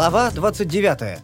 Глава 29.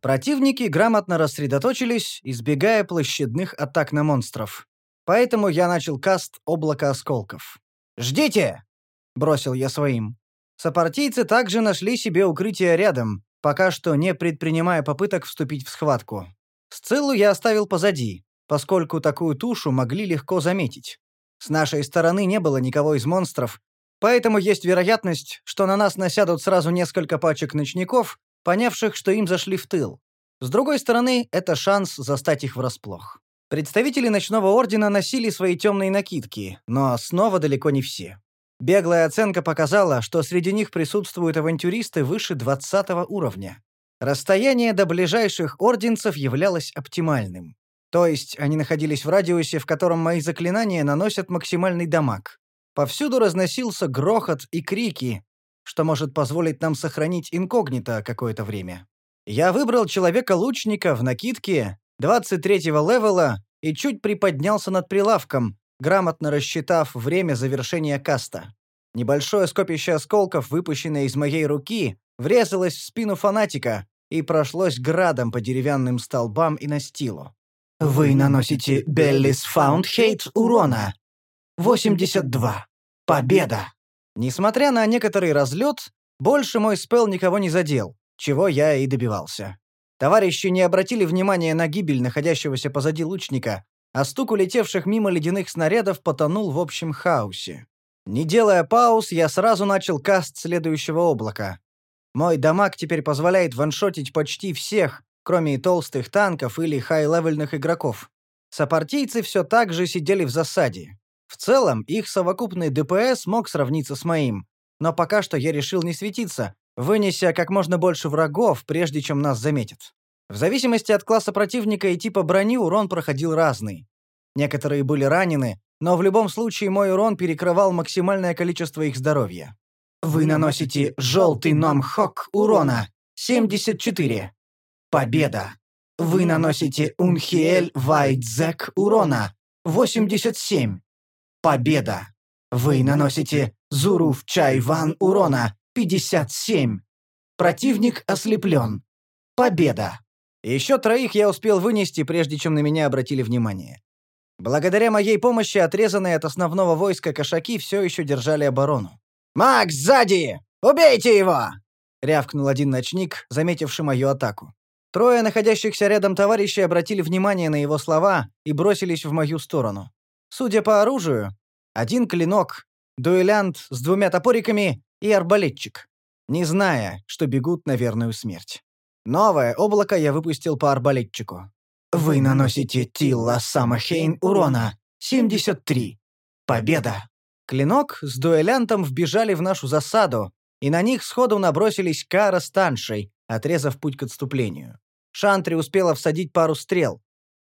Противники грамотно рассредоточились, избегая площадных атак на монстров. Поэтому я начал каст облака осколков. «Ждите!» — бросил я своим. Сопартийцы также нашли себе укрытие рядом, пока что не предпринимая попыток вступить в схватку. Сциллу я оставил позади, поскольку такую тушу могли легко заметить. С нашей стороны не было никого из монстров, поэтому есть вероятность, что на нас насядут сразу несколько пачек ночников, понявших, что им зашли в тыл. С другой стороны, это шанс застать их врасплох. Представители Ночного Ордена носили свои темные накидки, но снова далеко не все. Беглая оценка показала, что среди них присутствуют авантюристы выше 20 уровня. Расстояние до ближайших орденцев являлось оптимальным. То есть они находились в радиусе, в котором мои заклинания наносят максимальный дамаг. Повсюду разносился грохот и крики, что может позволить нам сохранить инкогнито какое-то время. Я выбрал человека-лучника в накидке 23-го левела и чуть приподнялся над прилавком, грамотно рассчитав время завершения каста. Небольшое скопище осколков, выпущенное из моей руки, врезалось в спину фанатика и прошлось градом по деревянным столбам и настилу. Вы наносите Беллис Фаундхейт урона. 82. Победа. Несмотря на некоторый разлет, больше мой спелл никого не задел, чего я и добивался. Товарищи не обратили внимания на гибель находящегося позади лучника, а стук улетевших мимо ледяных снарядов потонул в общем хаосе. Не делая пауз, я сразу начал каст следующего облака. Мой дамаг теперь позволяет ваншотить почти всех, кроме толстых танков или хай-левельных игроков. Сопартийцы все так же сидели в засаде. В целом, их совокупный ДПС мог сравниться с моим, но пока что я решил не светиться, вынеся как можно больше врагов, прежде чем нас заметят. В зависимости от класса противника и типа брони урон проходил разный. Некоторые были ранены, но в любом случае мой урон перекрывал максимальное количество их здоровья. Вы наносите желтый номхок урона 74. Победа. Вы наносите Унхиэль Вайтзек урона 87. Победа. Вы наносите Зуруф Чайван урона 57. Противник ослеплен. Победа. Еще троих я успел вынести, прежде чем на меня обратили внимание. Благодаря моей помощи отрезанные от основного войска кошаки все еще держали оборону. «Макс, сзади! Убейте его!» — рявкнул один ночник, заметивший мою атаку. Трое находящихся рядом товарищей обратили внимание на его слова и бросились в мою сторону. Судя по оружию, один клинок, дуэлянт с двумя топориками и арбалетчик, не зная, что бегут на верную смерть. Новое облако я выпустил по арбалетчику. Вы наносите Тилла Самахейн урона 73. Победа. Клинок с дуэлянтом вбежали в нашу засаду, и на них сходу набросились Кара с Таншей, отрезав путь к отступлению. Шантри успела всадить пару стрел.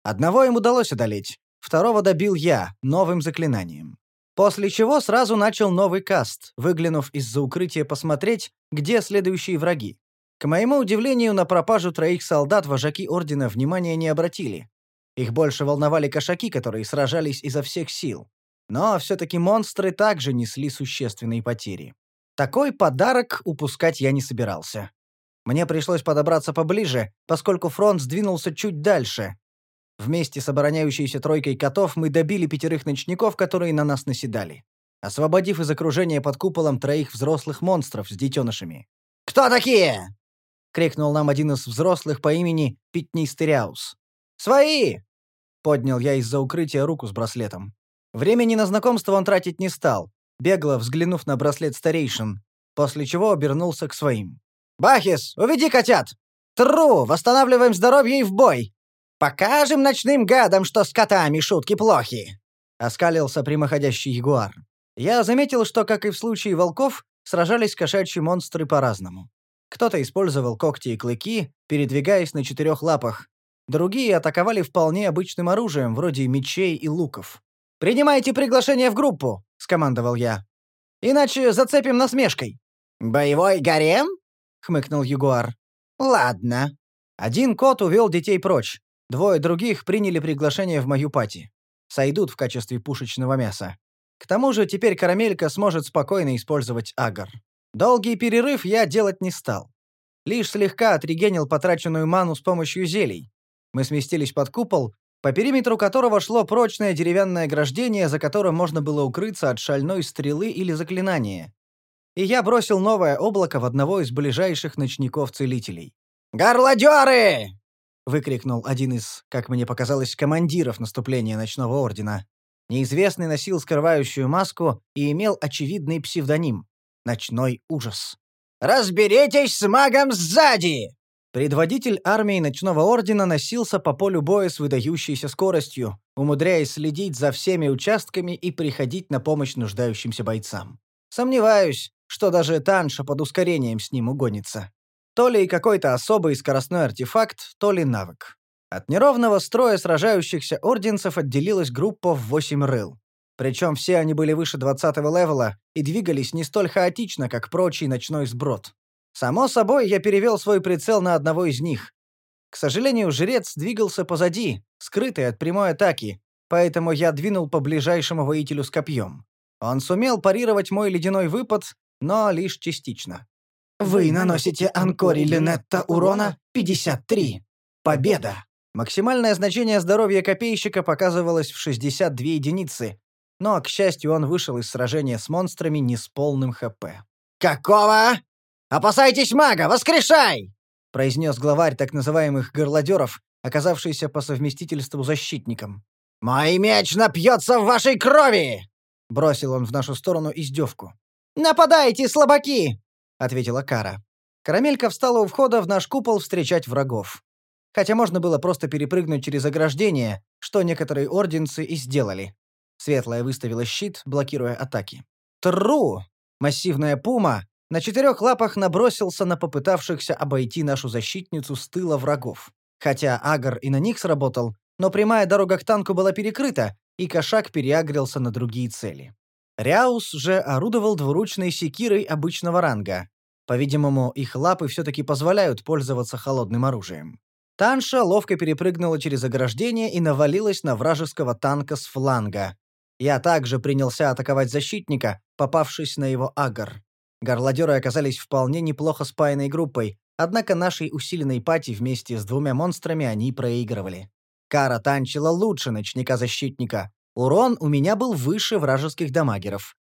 Одного им удалось одолеть, второго добил я, новым заклинанием. После чего сразу начал новый каст, выглянув из-за укрытия посмотреть, где следующие враги. К моему удивлению, на пропажу троих солдат вожаки Ордена внимания не обратили. Их больше волновали кошаки, которые сражались изо всех сил. Но все-таки монстры также несли существенные потери. Такой подарок упускать я не собирался. Мне пришлось подобраться поближе, поскольку фронт сдвинулся чуть дальше. Вместе с обороняющейся тройкой котов мы добили пятерых ночников, которые на нас наседали, освободив из окружения под куполом троих взрослых монстров с детенышами. «Кто такие?» — крикнул нам один из взрослых по имени Питнистериаус. «Свои!» — поднял я из-за укрытия руку с браслетом. Времени на знакомство он тратить не стал, бегло взглянув на браслет старейшин, после чего обернулся к своим. «Бахис, уведи котят! Тру, восстанавливаем здоровье и в бой! Покажем ночным гадам, что с котами шутки плохи!» — оскалился прямоходящий ягуар. Я заметил, что, как и в случае волков, сражались кошачьи монстры по-разному. Кто-то использовал когти и клыки, передвигаясь на четырех лапах. Другие атаковали вполне обычным оружием, вроде мечей и луков. «Принимайте приглашение в группу!» — скомандовал я. «Иначе зацепим насмешкой». «Боевой гарем?» — хмыкнул Ягуар. «Ладно». Один кот увел детей прочь. Двое других приняли приглашение в мою пати. Сойдут в качестве пушечного мяса. К тому же теперь карамелька сможет спокойно использовать агар. Долгий перерыв я делать не стал. Лишь слегка отрегенил потраченную ману с помощью зелий. Мы сместились под купол, по периметру которого шло прочное деревянное ограждение, за которым можно было укрыться от шальной стрелы или заклинания. И я бросил новое облако в одного из ближайших ночников-целителей. «Горлодеры!» — выкрикнул один из, как мне показалось, командиров наступления Ночного Ордена. Неизвестный носил скрывающую маску и имел очевидный псевдоним — «Ночной ужас». «Разберитесь с магом сзади!» Предводитель армии Ночного Ордена носился по полю боя с выдающейся скоростью, умудряясь следить за всеми участками и приходить на помощь нуждающимся бойцам. Сомневаюсь, что даже Танша под ускорением с ним угонится. То ли какой-то особый скоростной артефакт, то ли навык. От неровного строя сражающихся орденцев отделилась группа в восемь рыл. Причем все они были выше 20 левела и двигались не столь хаотично, как прочий ночной сброд. Само собой, я перевел свой прицел на одного из них. К сожалению, жрец двигался позади, скрытый от прямой атаки, поэтому я двинул по ближайшему воителю с копьем. Он сумел парировать мой ледяной выпад, но лишь частично. Вы наносите Анкори Линетта урона 53. Победа! Максимальное значение здоровья копейщика показывалось в 62 единицы, но, к счастью, он вышел из сражения с монстрами не с полным ХП. «Какого? Опасайтесь мага! Воскрешай!» произнес главарь так называемых горлодеров, оказавшийся по совместительству защитником. «Мой меч напьется в вашей крови!» Бросил он в нашу сторону издевку. «Нападайте, слабаки!» — ответила Кара. Карамелька встала у входа в наш купол встречать врагов. Хотя можно было просто перепрыгнуть через ограждение, что некоторые орденцы и сделали. Светлая выставила щит, блокируя атаки. Тру! Массивная пума на четырех лапах набросился на попытавшихся обойти нашу защитницу с тыла врагов. Хотя Агар и на них сработал, но прямая дорога к танку была перекрыта, и кошак переагрился на другие цели. Ряус же орудовал двуручной секирой обычного ранга. По-видимому, их лапы все-таки позволяют пользоваться холодным оружием. Танша ловко перепрыгнула через ограждение и навалилась на вражеского танка с фланга, я также принялся атаковать защитника, попавшись на его агар. Горлодеры оказались вполне неплохо спаянной группой, однако нашей усиленной пати вместе с двумя монстрами они проигрывали. Кара танчила лучше ночника-защитника. Урон у меня был выше вражеских дамагеров.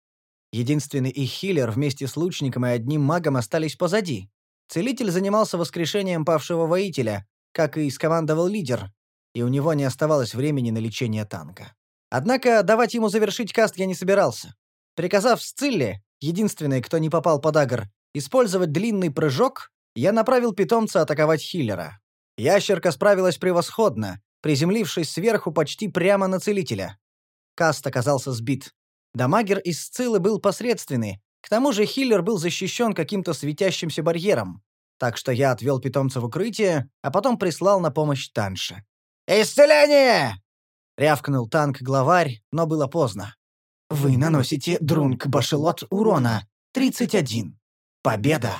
Единственный их хиллер вместе с лучником и одним магом остались позади. Целитель занимался воскрешением павшего воителя, как и скомандовал лидер, и у него не оставалось времени на лечение танка. Однако давать ему завершить каст я не собирался. Приказав Сцилле, единственной, кто не попал под агр, использовать длинный прыжок, я направил питомца атаковать хиллера. Ящерка справилась превосходно, приземлившись сверху почти прямо на целителя. Каст оказался сбит. Дамагер из Сциллы был посредственный, к тому же хиллер был защищен каким-то светящимся барьером. Так что я отвел питомца в укрытие, а потом прислал на помощь Танше. «Исцеление!» Рявкнул танк-главарь, но было поздно. Вы наносите друнг-башелот урона. 31. Победа.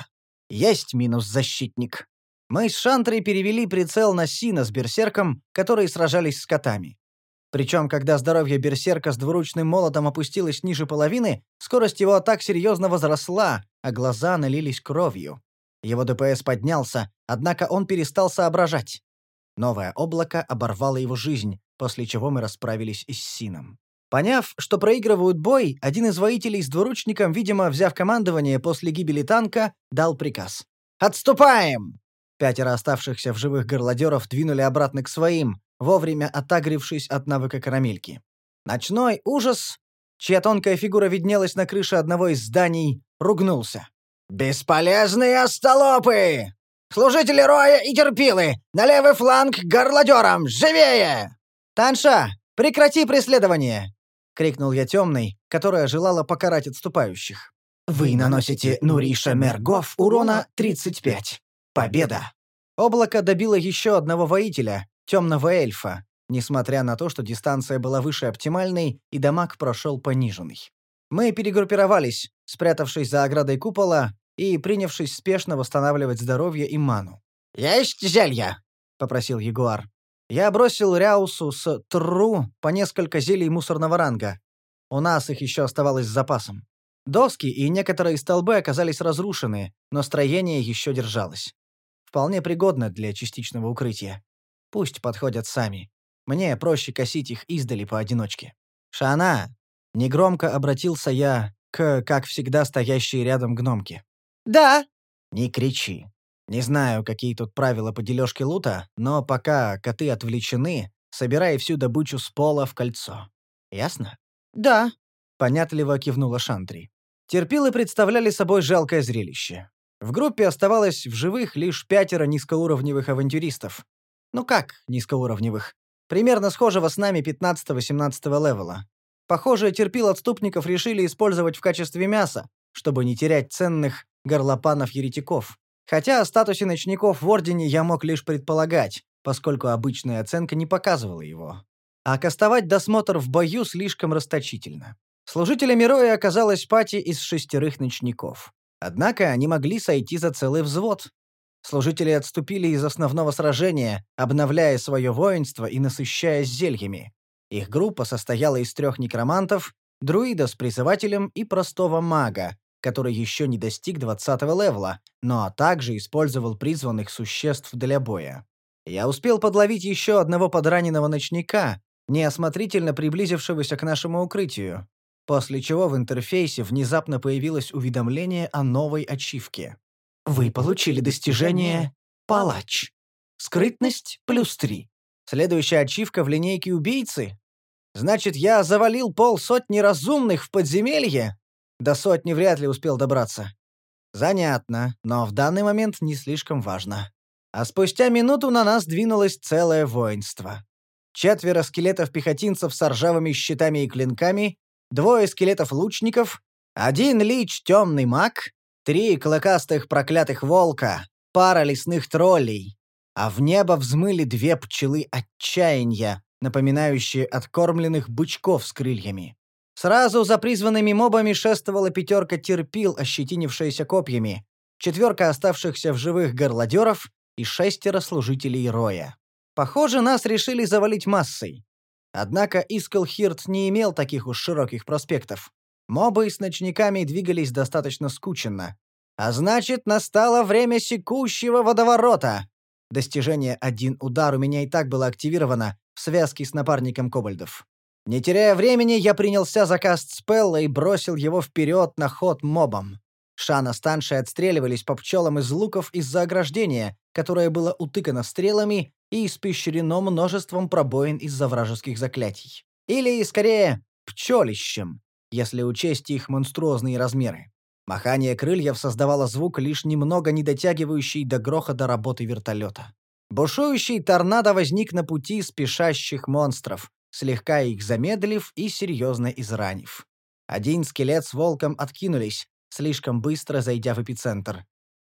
Есть минус защитник. Мы с Шантрой перевели прицел на Сина с берсерком, которые сражались с котами. Причем, когда здоровье берсерка с двуручным молотом опустилось ниже половины, скорость его атак серьезно возросла, а глаза налились кровью. Его ДПС поднялся, однако он перестал соображать. Новое облако оборвало его жизнь, после чего мы расправились и с Сином. Поняв, что проигрывают бой, один из воителей с двуручником, видимо, взяв командование после гибели танка, дал приказ. «Отступаем!» Пятеро оставшихся в живых горлодеров двинули обратно к своим, вовремя отагрившись от навыка карамельки. Ночной ужас, чья тонкая фигура виднелась на крыше одного из зданий, ругнулся. «Бесполезные остолопы! Служители Роя и Терпилы! На левый фланг горлодерам! Живее!» «Танша, прекрати преследование!» — крикнул я темный, которая желала покарать отступающих. «Вы наносите Нуриша Мергов урона 35. Победа!» Облако добило еще одного воителя, темного эльфа, несмотря на то, что дистанция была выше оптимальной и дамаг прошел пониженный. Мы перегруппировались, спрятавшись за оградой купола и принявшись спешно восстанавливать здоровье и ману. «Есть зелья?» — попросил Ягуар. Я бросил Ряусу с Тру по несколько зелий мусорного ранга. У нас их еще оставалось с запасом. Доски и некоторые столбы оказались разрушены, но строение еще держалось. Вполне пригодно для частичного укрытия. Пусть подходят сами. Мне проще косить их издали поодиночке. «Шана!» — негромко обратился я к, как всегда, стоящей рядом гномке. «Да!» «Не кричи. Не знаю, какие тут правила по дележке лута, но пока коты отвлечены, собирай всю добычу с пола в кольцо. Ясно?» «Да», — понятливо кивнула Шантри. Терпилы представляли собой жалкое зрелище. В группе оставалось в живых лишь пятеро низкоуровневых авантюристов. Ну как низкоуровневых? Примерно схожего с нами 15-18 левела. Похоже, терпил отступников решили использовать в качестве мяса, чтобы не терять ценных горлопанов-еретиков. Хотя о статусе ночников в Ордене я мог лишь предполагать, поскольку обычная оценка не показывала его. А кастовать досмотр в бою слишком расточительно. Служителями Роя оказалась пати из шестерых ночников. Однако они могли сойти за целый взвод. Служители отступили из основного сражения, обновляя свое воинство и насыщаясь зельями. Их группа состояла из трех некромантов, друида с призывателем и простого мага, который еще не достиг 20 левела, но также использовал призванных существ для боя. Я успел подловить еще одного подраненного ночника, неосмотрительно приблизившегося к нашему укрытию, после чего в интерфейсе внезапно появилось уведомление о новой ачивке. Вы получили достижение «Палач». Скрытность плюс три. Следующая ачивка в линейке убийцы? Значит, я завалил полсотни разумных в подземелье? До сотни вряд ли успел добраться. Занятно, но в данный момент не слишком важно. А спустя минуту на нас двинулось целое воинство. Четверо скелетов-пехотинцев с ржавыми щитами и клинками, двое скелетов-лучников, один лич темный маг, три клыкастых проклятых волка, пара лесных троллей. А в небо взмыли две пчелы отчаяния, напоминающие откормленных бычков с крыльями. Сразу за призванными мобами шествовала пятерка терпил, ощетинившаяся копьями, четверка оставшихся в живых горлодеров и шестеро служителей Роя. Похоже, нас решили завалить массой. Однако Искалхирт не имел таких уж широких проспектов. Мобы с ночниками двигались достаточно скученно. А значит, настало время секущего водоворота. Достижение «один удар» у меня и так было активировано в связке с напарником кобальдов. Не теряя времени, я принялся за каст спелла и бросил его вперед на ход мобом. Шана с Таншей отстреливались по пчелам из луков из-за ограждения, которое было утыкано стрелами и испещрено множеством пробоин из-за вражеских заклятий. Или, скорее, пчелищем, если учесть их монструозные размеры. Махание крыльев создавало звук, лишь немного не дотягивающий до грохота работы вертолета. Бушующий торнадо возник на пути спешащих монстров, слегка их замедлив и серьезно изранив. Один скелет с волком откинулись, слишком быстро зайдя в эпицентр.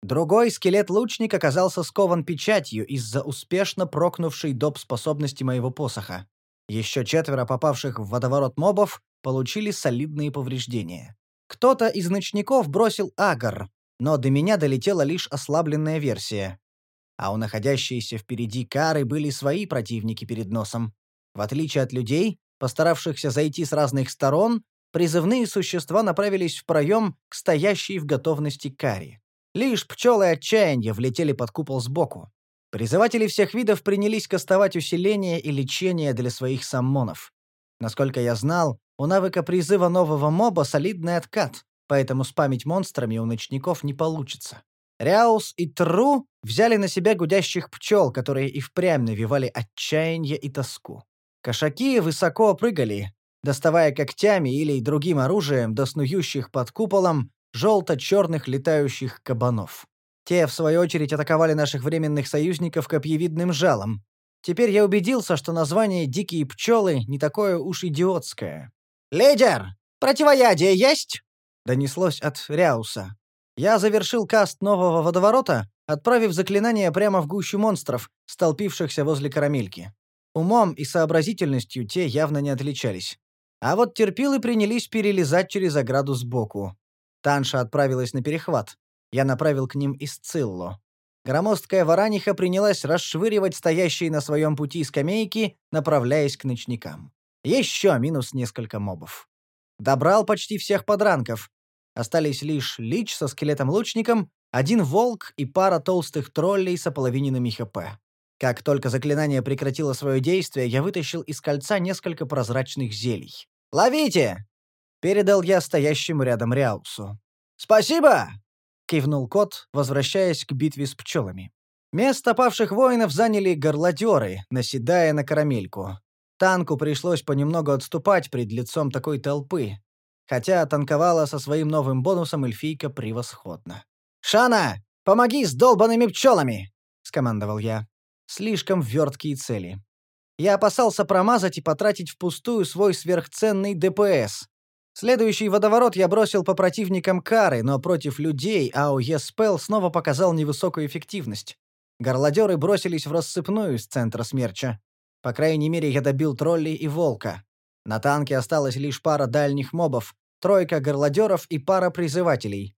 Другой скелет-лучник оказался скован печатью из-за успешно прокнувшей доп. способности моего посоха. Еще четверо попавших в водоворот мобов получили солидные повреждения. Кто-то из ночников бросил агар, но до меня долетела лишь ослабленная версия. А у находящейся впереди кары были свои противники перед носом. В отличие от людей, постаравшихся зайти с разных сторон, призывные существа направились в проем к стоящей в готовности каре. Лишь пчелы отчаяния влетели под купол сбоку. Призыватели всех видов принялись кастовать усиление и лечение для своих саммонов. Насколько я знал, у навыка призыва нового моба солидный откат, поэтому спамить монстрами у ночников не получится. Ряус и Тру взяли на себя гудящих пчел, которые и впрямь навевали отчаяние и тоску. Кошаки высоко прыгали, доставая когтями или другим оружием до снующих под куполом желто-черных летающих кабанов. Те, в свою очередь, атаковали наших временных союзников копьевидным жалом. Теперь я убедился, что название «дикие пчелы» не такое уж идиотское. «Лидер, противоядие есть?» — донеслось от Ряуса. Я завершил каст нового водоворота, отправив заклинание прямо в гущу монстров, столпившихся возле карамельки. Умом и сообразительностью те явно не отличались. А вот терпилы принялись перелезать через ограду сбоку. Танша отправилась на перехват. Я направил к ним Исциллу. Громоздкая вараниха принялась расшвыривать стоящие на своем пути скамейки, направляясь к ночникам. Еще минус несколько мобов. Добрал почти всех подранков. Остались лишь Лич со скелетом-лучником, один волк и пара толстых троллей с ополовиненными ХП. Как только заклинание прекратило свое действие, я вытащил из кольца несколько прозрачных зелий. «Ловите!» — передал я стоящему рядом Ряусу. «Спасибо!» — кивнул кот, возвращаясь к битве с пчелами. Место павших воинов заняли горлодеры, наседая на карамельку. Танку пришлось понемногу отступать пред лицом такой толпы, хотя танковала со своим новым бонусом эльфийка превосходно. «Шана, помоги с долбанными пчелами!» — скомандовал я. Слишком верткие цели. Я опасался промазать и потратить впустую свой сверхценный ДПС. Следующий водоворот я бросил по противникам кары, но против людей АОЕ Спел снова показал невысокую эффективность. Горлодеры бросились в рассыпную из центра смерча. По крайней мере, я добил троллей и волка. На танке осталась лишь пара дальних мобов, тройка горлодеров и пара призывателей.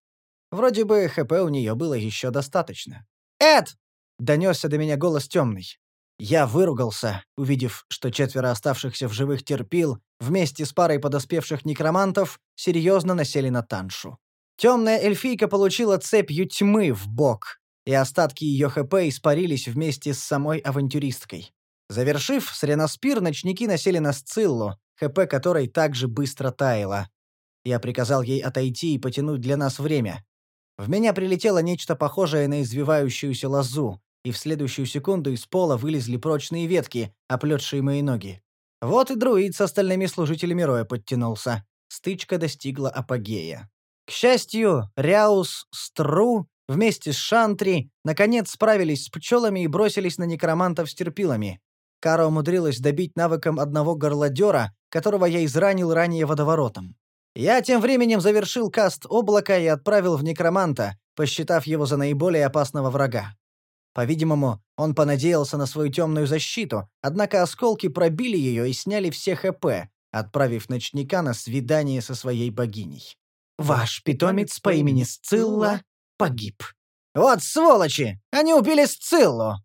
Вроде бы ХП у нее было еще достаточно. «Эд!» — донесся до меня голос темный. Я выругался, увидев, что четверо оставшихся в живых терпил, вместе с парой подоспевших некромантов, серьезно насели на Таншу. Темная эльфийка получила цепью тьмы в бок, и остатки ее ХП испарились вместе с самой авантюристкой. Завершив Среноспир, ночники насели на Сциллу, ХП которой также быстро таяло. Я приказал ей отойти и потянуть для нас время. В меня прилетело нечто похожее на извивающуюся лозу, и в следующую секунду из пола вылезли прочные ветки, оплетшие мои ноги. Вот и друид с остальными служителями Роя подтянулся. Стычка достигла апогея. К счастью, Ряус, Стру вместе с Шантри наконец справились с пчелами и бросились на некромантов с терпилами. Кара умудрилась добить навыком одного горлодера, которого я изранил ранее водоворотом. Я тем временем завершил каст облака и отправил в некроманта, посчитав его за наиболее опасного врага. По-видимому, он понадеялся на свою темную защиту, однако осколки пробили ее и сняли все ХП, отправив ночника на свидание со своей богиней. «Ваш питомец по имени Сцилла погиб». «Вот сволочи! Они убили Сциллу!»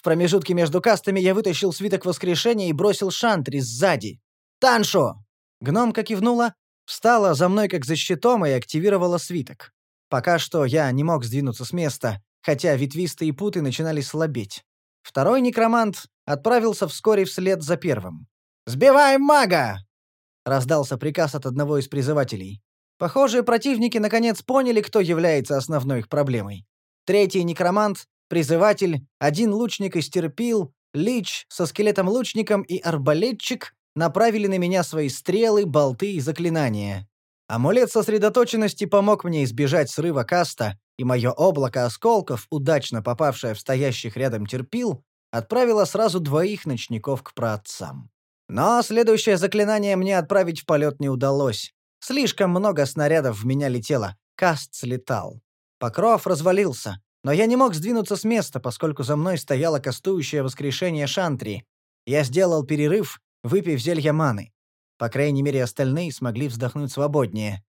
В промежутке между кастами я вытащил свиток воскрешения и бросил шантри сзади. «Таншу!» Гномка кивнула, встала за мной как за щитом и активировала свиток. Пока что я не мог сдвинуться с места, хотя ветвистые путы начинали слабеть. Второй некромант отправился вскоре вслед за первым. «Сбиваем мага!» — раздался приказ от одного из призывателей. Похоже, противники наконец поняли, кто является основной их проблемой. Третий некромант, призыватель, один лучник истерпил, лич со скелетом-лучником и арбалетчик направили на меня свои стрелы, болты и заклинания. Амулет сосредоточенности помог мне избежать срыва каста, и мое облако осколков, удачно попавшее в стоящих рядом терпил, отправило сразу двоих ночников к праотцам. Но следующее заклинание мне отправить в полет не удалось. Слишком много снарядов в меня летело, каст слетал. Покров развалился, но я не мог сдвинуться с места, поскольку за мной стояло кастующее воскрешение Шантри. Я сделал перерыв, выпив зелья маны. По крайней мере, остальные смогли вздохнуть свободнее.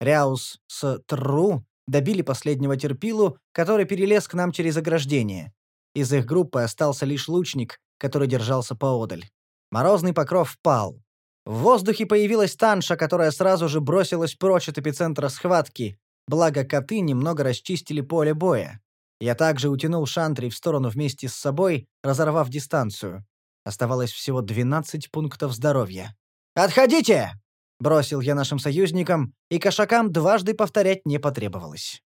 Ряус с Тру добили последнего терпилу, который перелез к нам через ограждение. Из их группы остался лишь лучник, который держался поодаль. Морозный покров пал. В воздухе появилась Танша, которая сразу же бросилась прочь от эпицентра схватки, благо коты немного расчистили поле боя. Я также утянул Шантри в сторону вместе с собой, разорвав дистанцию. Оставалось всего 12 пунктов здоровья. «Отходите!» Бросил я нашим союзникам, и кошакам дважды повторять не потребовалось.